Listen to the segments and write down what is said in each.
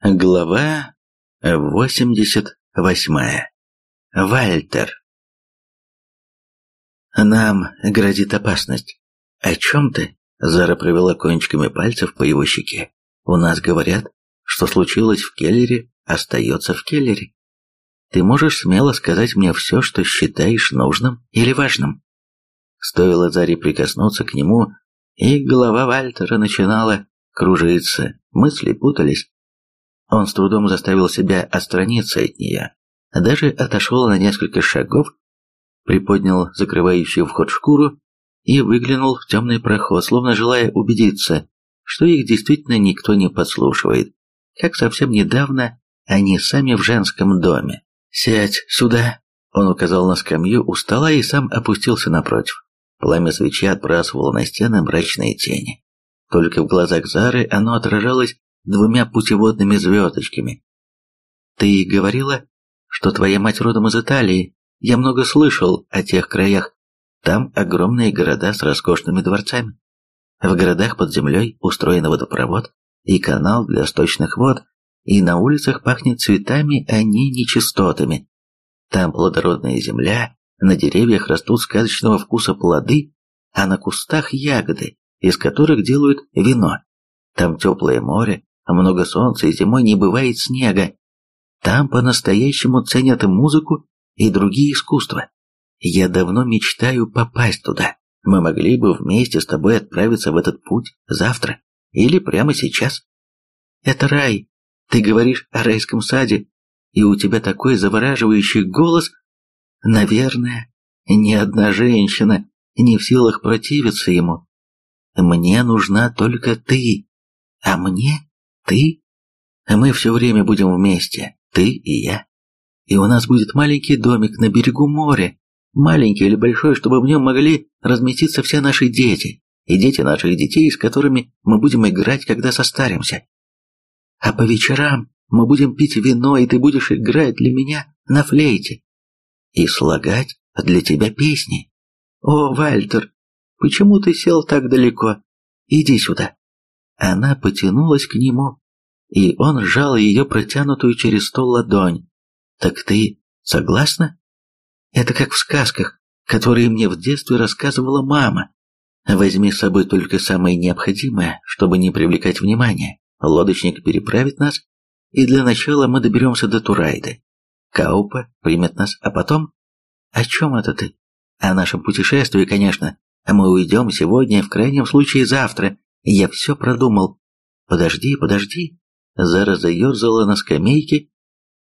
Глава 88. Вальтер. Нам грозит опасность. О чем ты? Зара провела кончиками пальцев по его щеке. У нас говорят, что случилось в Келлере, остается в Келлере. Ты можешь смело сказать мне все, что считаешь нужным или важным. Стоило Заре прикоснуться к нему, и голова Вальтера начинала кружиться, мысли путались. Он с трудом заставил себя отстраниться от нее, даже отошел на несколько шагов, приподнял закрывающую вход шкуру и выглянул в темный проход, словно желая убедиться, что их действительно никто не подслушивает, как совсем недавно они сами в женском доме. «Сядь сюда!» Он указал на скамью у стола и сам опустился напротив. Пламя свечи отбрасывало на стены мрачные тени. Только в глазах Зары оно отражалось двумя путеводными звездочками. «Ты говорила, что твоя мать родом из Италии. Я много слышал о тех краях. Там огромные города с роскошными дворцами. В городах под землей устроен водопровод и канал для сточных вод, и на улицах пахнет цветами, а не нечистотами. Там плодородная земля, на деревьях растут сказочного вкуса плоды, а на кустах ягоды, из которых делают вино. Там теплое море, много солнца и зимой не бывает снега. Там по-настоящему ценят музыку и другие искусства. Я давно мечтаю попасть туда. Мы могли бы вместе с тобой отправиться в этот путь завтра или прямо сейчас. Это рай. Ты говоришь о райском саде, и у тебя такой завораживающий голос. Наверное, ни одна женщина не в силах противиться ему. Мне нужна только ты, а мне ты. Мы все время будем вместе, ты и я. И у нас будет маленький домик на берегу моря, маленький или большой, чтобы в нем могли разместиться все наши дети и дети наших детей, с которыми мы будем играть, когда состаримся. А по вечерам мы будем пить вино, и ты будешь играть для меня на флейте и слагать для тебя песни. О, Вальтер, почему ты сел так далеко? Иди сюда. Она потянулась к нему, и он сжал ее протянутую через стол ладонь. Так ты согласна? Это как в сказках, которые мне в детстве рассказывала мама. Возьми с собой только самое необходимое, чтобы не привлекать внимания. Лодочник переправит нас, и для начала мы доберемся до Турайды. Каупа примет нас, а потом... О чем это ты? О нашем путешествии, конечно. Мы уйдем сегодня, в крайнем случае завтра. Я все продумал. Подожди, подожди. Зара заерзала на скамейке,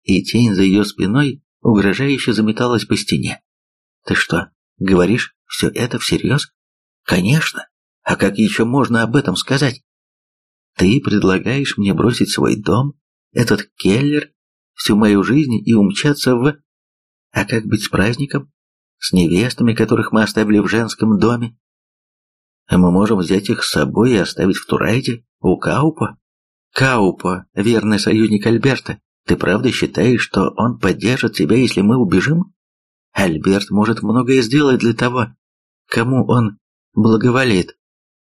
и тень за ее спиной угрожающе заметалась по стене. Ты что, говоришь все это всерьез? Конечно. А как еще можно об этом сказать? Ты предлагаешь мне бросить свой дом, этот келлер, всю мою жизнь и умчаться в... А как быть с праздником? С невестами, которых мы оставили в женском доме? Мы можем взять их с собой и оставить в Турайде, у Каупа. Каупа, верный союзник Альберта. Ты правда считаешь, что он поддержит тебя, если мы убежим? Альберт может многое сделать для того, кому он благоволит.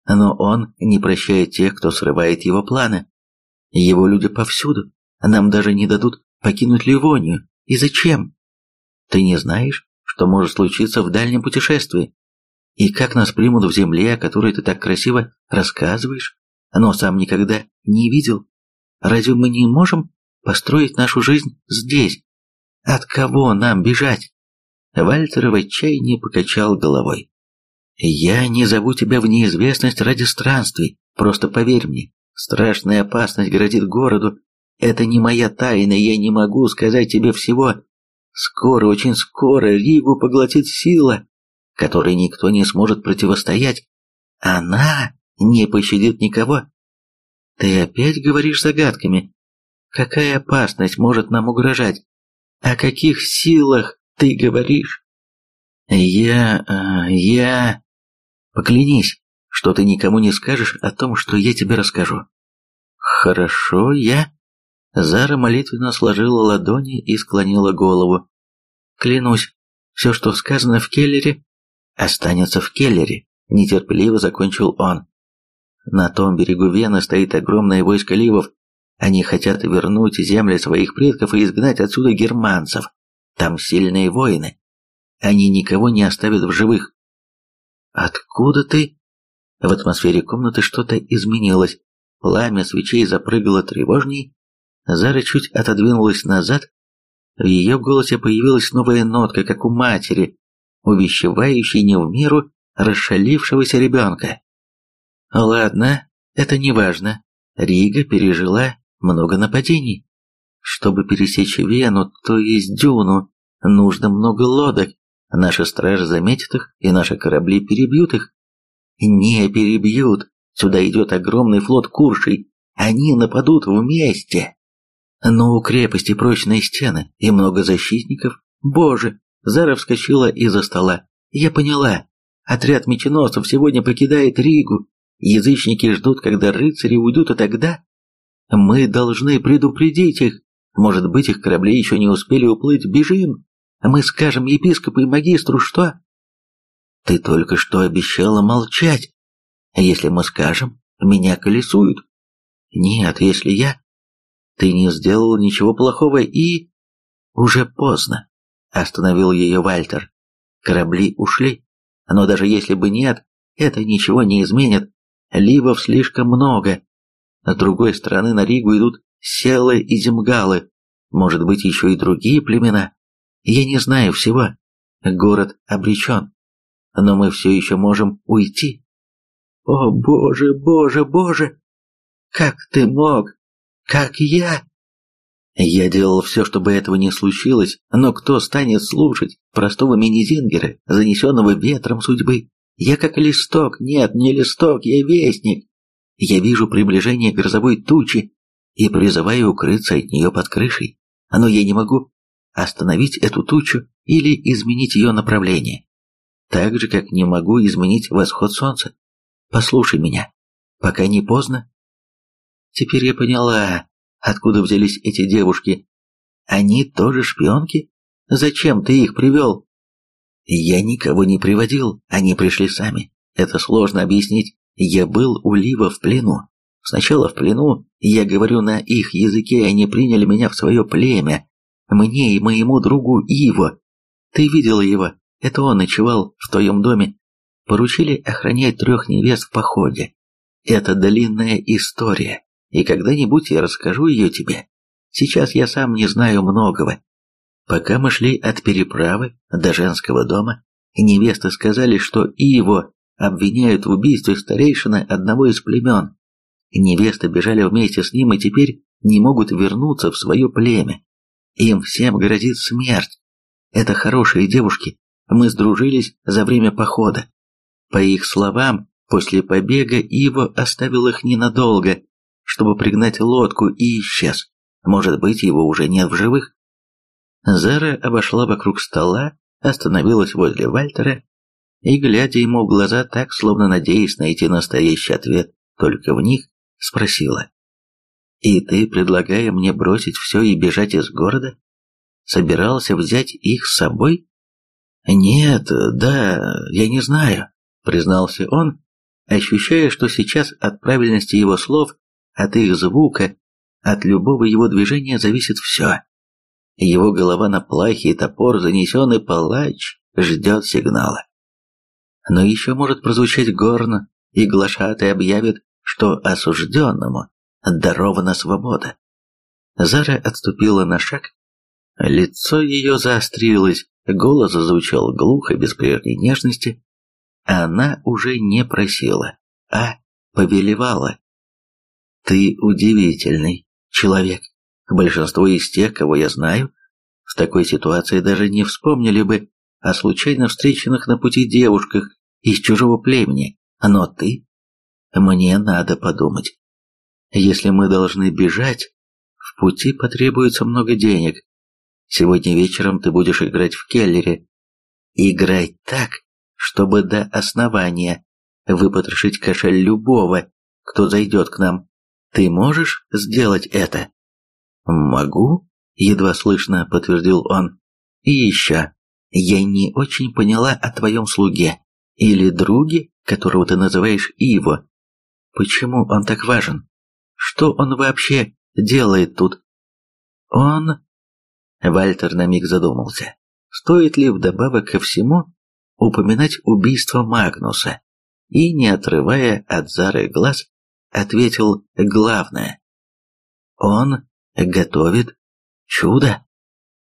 Но он не прощает тех, кто срывает его планы. Его люди повсюду. Нам даже не дадут покинуть Ливонию. И зачем? Ты не знаешь, что может случиться в дальнем путешествии? И как нас примут в земле, о которой ты так красиво рассказываешь, но сам никогда не видел? Разве мы не можем построить нашу жизнь здесь? От кого нам бежать? Вальтер в отчаянии покачал головой. «Я не зову тебя в неизвестность ради странствий, просто поверь мне, страшная опасность грозит городу. Это не моя тайна, я не могу сказать тебе всего. Скоро, очень скоро Ригу поглотит сила, которой никто не сможет противостоять. Она не пощадит никого. Ты опять говоришь загадками. Какая опасность может нам угрожать? О каких силах ты говоришь? Я... Э, я... Поклянись, что ты никому не скажешь о том, что я тебе расскажу. Хорошо, я... Зара молитвенно сложила ладони и склонила голову. Клянусь, все, что сказано в Келлере, останется в Келлере, нетерпеливо закончил он. На том берегу Вены стоит огромное войско ливов. Они хотят вернуть земли своих предков и изгнать отсюда германцев. Там сильные воины. Они никого не оставят в живых. Откуда ты? В атмосфере комнаты что-то изменилось. Пламя свечей запрыгало тревожней. Зара чуть отодвинулась назад. В ее голосе появилась новая нотка, как у матери, увещевающей не в меру расшалившегося ребенка. Ладно, это не важно. Рига пережила много нападений. Чтобы пересечь Вену, то есть Дюну, нужно много лодок. Наши стражи заметят их, и наши корабли перебьют их. Не перебьют. Сюда идет огромный флот Куршей. Они нападут вместе. Но у крепости прочные стены и много защитников. Боже, Зара вскочила из-за стола. Я поняла. Отряд меченосцев сегодня покидает Ригу. Язычники ждут, когда рыцари уйдут, и тогда мы должны предупредить их. Может быть, их корабли еще не успели уплыть. Бежим. Мы скажем епископу и магистру, что... Ты только что обещала молчать. Если мы скажем, меня колесуют. Нет, если я... Ты не сделал ничего плохого и... Уже поздно. Остановил ее Вальтер. Корабли ушли. Но даже если бы нет, это ничего не изменит. Ливов слишком много. С другой стороны на Ригу идут селы и земгалы. Может быть, еще и другие племена. Я не знаю всего. Город обречен. Но мы все еще можем уйти. О, боже, боже, боже! Как ты мог? Как я? Я делал все, чтобы этого не случилось, но кто станет слушать простого мини-зингера, занесенного ветром судьбы? Я как листок, нет, не листок, я вестник. Я вижу приближение грозовой тучи и призываю укрыться от нее под крышей. Но я не могу остановить эту тучу или изменить ее направление. Так же, как не могу изменить восход солнца. Послушай меня, пока не поздно. Теперь я поняла, откуда взялись эти девушки. Они тоже шпионки? Зачем ты их привел? Я никого не приводил, они пришли сами. Это сложно объяснить. Я был у Лива в плену. Сначала в плену, я говорю на их языке, они приняли меня в свое племя. Мне и моему другу Иво. Ты видела его? Это он ночевал в твоем доме. Поручили охранять трех невест в походе. Это длинная история, и когда-нибудь я расскажу ее тебе. Сейчас я сам не знаю многого. Пока мы шли от переправы до женского дома, невесты сказали, что Иво обвиняют в убийстве старейшины одного из племен. Невесты бежали вместе с ним и теперь не могут вернуться в свое племя. Им всем грозит смерть. Это хорошие девушки. Мы сдружились за время похода. По их словам, после побега Иво оставил их ненадолго, чтобы пригнать лодку и исчез. Может быть, его уже нет в живых? Зара обошла вокруг стола, остановилась возле Вальтера и, глядя ему в глаза так, словно надеясь найти настоящий ответ только в них, спросила. «И ты, предлагая мне бросить все и бежать из города, собирался взять их с собой?» «Нет, да, я не знаю», — признался он, ощущая, что сейчас от правильности его слов, от их звука, от любого его движения зависит все. Его голова на плахе и топор, занесенный палач, ждет сигнала. Но еще может прозвучать горн, и глашатый объявит, что осужденному дарована свобода. Зара отступила на шаг. Лицо ее заострилось, голос зазвучал глухо, без прежней нежности. Она уже не просила, а повелевала. «Ты удивительный человек. Большинство из тех, кого я знаю, в такой ситуации даже не вспомнили бы о случайно встреченных на пути девушках из чужого племени, но ты... Мне надо подумать. Если мы должны бежать, в пути потребуется много денег. Сегодня вечером ты будешь играть в Келлере. Играть так, чтобы до основания выпотрошить кошель любого, кто зайдет к нам. Ты можешь сделать это? «Могу?» — едва слышно подтвердил он. «И еще. Я не очень поняла о твоем слуге или друге, которого ты называешь Иво. Почему он так важен? Что он вообще делает тут?» «Он...» Вальтер на миг задумался. Стоит ли вдобавок ко всему упоминать убийство Магнуса? И, не отрывая от Зары глаз, ответил главное. «Он готовит чудо.